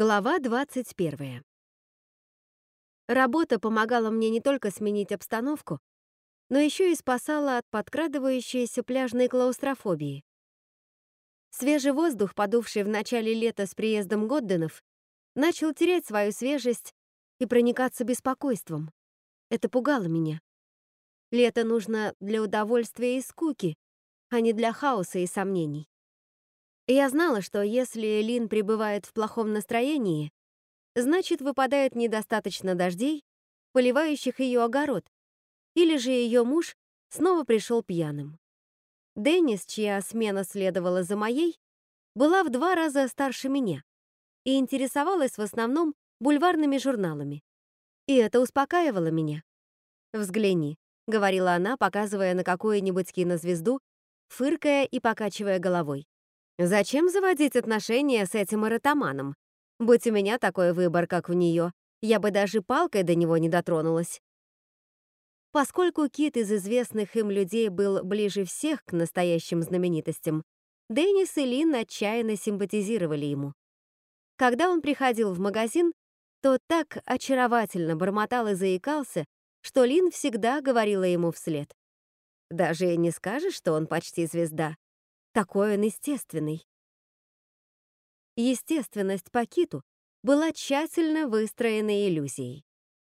Глава 21. Работа помогала мне не только сменить обстановку, но еще и спасала от подкрадывающейся пляжной клаустрофобии. Свежий воздух, подувший в начале лета с приездом Годденов, начал терять свою свежесть и проникаться беспокойством. Это пугало меня. Лето нужно для удовольствия и скуки, а не для хаоса и сомнений. Я знала, что если Лин пребывает в плохом настроении, значит, выпадает недостаточно дождей, поливающих ее огород, или же ее муж снова пришел пьяным. Деннис, чья смена следовала за моей, была в два раза старше меня и интересовалась в основном бульварными журналами. И это успокаивало меня. «Взгляни», — говорила она, показывая на какую-нибудь кинозвезду, фыркая и покачивая головой. Зачем заводить отношения с этим эротоманом? Будь у меня такой выбор, как у нее, я бы даже палкой до него не дотронулась. Поскольку Кит из известных им людей был ближе всех к настоящим знаменитостям, Деннис и Лин отчаянно симпатизировали ему. Когда он приходил в магазин, то так очаровательно бормотал и заикался, что Лин всегда говорила ему вслед. «Даже не скажешь, что он почти звезда. Такой он естественный. Естественность Пакиту была тщательно выстроенной иллюзией.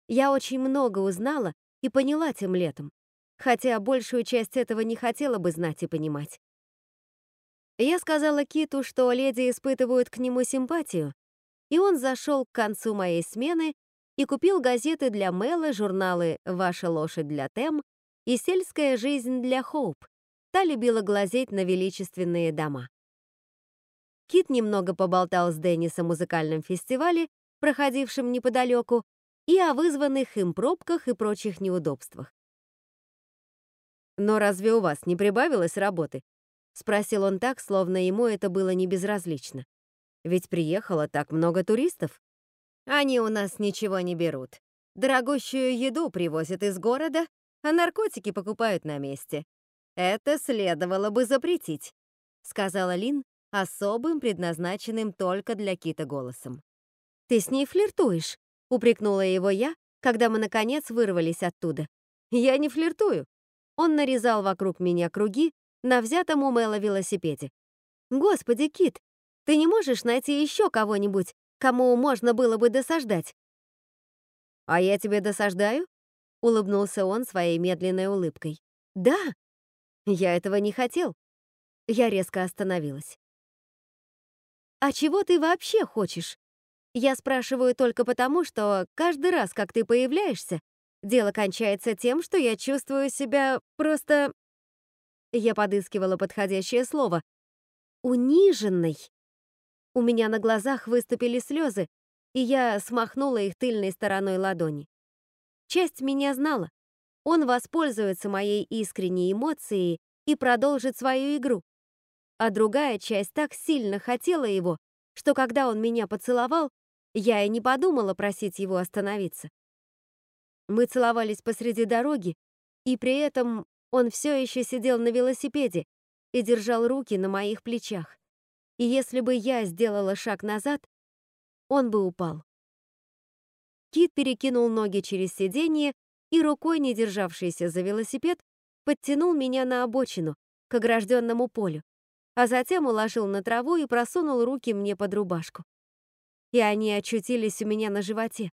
Я очень много узнала и поняла тем летом, хотя большую часть этого не хотела бы знать и понимать. Я сказала Киту, что леди испытывают к нему симпатию, и он зашел к концу моей смены и купил газеты для Мэла, журналы «Ваша лошадь» для Тем и «Сельская жизнь» для Хоуп, Та любила глазеть на величественные дома. Кит немного поболтал с Деннисом о музыкальном фестивале, проходившем неподалеку, и о вызванных им пробках и прочих неудобствах. «Но разве у вас не прибавилось работы?» — спросил он так, словно ему это было не безразлично. «Ведь приехало так много туристов». «Они у нас ничего не берут. Дорогущую еду привозят из города, а наркотики покупают на месте. «Это следовало бы запретить», — сказала Лин особым, предназначенным только для Кита голосом. «Ты с ней флиртуешь», — упрекнула его я, когда мы, наконец, вырвались оттуда. «Я не флиртую». Он нарезал вокруг меня круги на взятом у Мэла велосипеде. «Господи, Кит, ты не можешь найти еще кого-нибудь, кому можно было бы досаждать?» «А я тебе досаждаю?» — улыбнулся он своей медленной улыбкой. «Да», я этого не хотел. Я резко остановилась. «А чего ты вообще хочешь?» Я спрашиваю только потому, что каждый раз, как ты появляешься, дело кончается тем, что я чувствую себя просто... Я подыскивала подходящее слово. Униженной. У меня на глазах выступили слезы, и я смахнула их тыльной стороной ладони. Часть меня знала. Он воспользуется моей искренней эмоцией и продолжит свою игру. А другая часть так сильно хотела его, что когда он меня поцеловал, я и не подумала просить его остановиться. Мы целовались посреди дороги, и при этом он все еще сидел на велосипеде и держал руки на моих плечах. И если бы я сделала шаг назад, он бы упал. Кит перекинул ноги через сиденье и рукой, не державшейся за велосипед, подтянул меня на обочину, к огражденному полю, а затем уложил на траву и просунул руки мне под рубашку. И они очутились у меня на животе.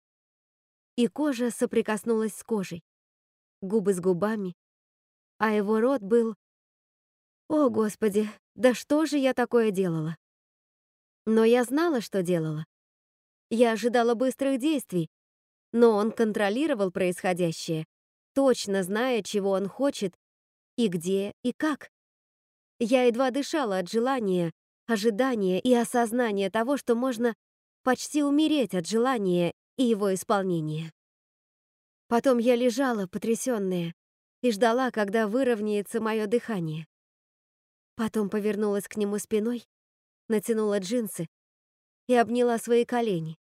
И кожа соприкоснулась с кожей, губы с губами, а его рот был... О, Господи, да что же я такое делала? Но я знала, что делала. Я ожидала быстрых действий, но он контролировал происходящее, точно зная, чего он хочет и где и как. Я едва дышала от желания, ожидания и осознания того, что можно почти умереть от желания и его исполнения. Потом я лежала, потрясённая, и ждала, когда выровняется мое дыхание. Потом повернулась к нему спиной, натянула джинсы и обняла свои колени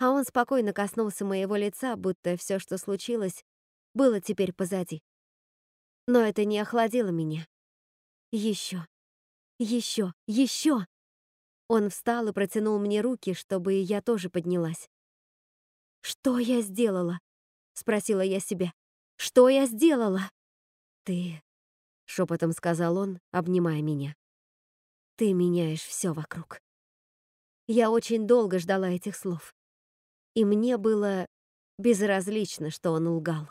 а он спокойно коснулся моего лица, будто все, что случилось, было теперь позади. Но это не охладило меня. Еще, еще, еще. Он встал и протянул мне руки, чтобы я тоже поднялась. «Что я сделала?» — спросила я себя. «Что я сделала?» «Ты...» — шепотом сказал он, обнимая меня. «Ты меняешь все вокруг». Я очень долго ждала этих слов. И мне было безразлично, что он лгал.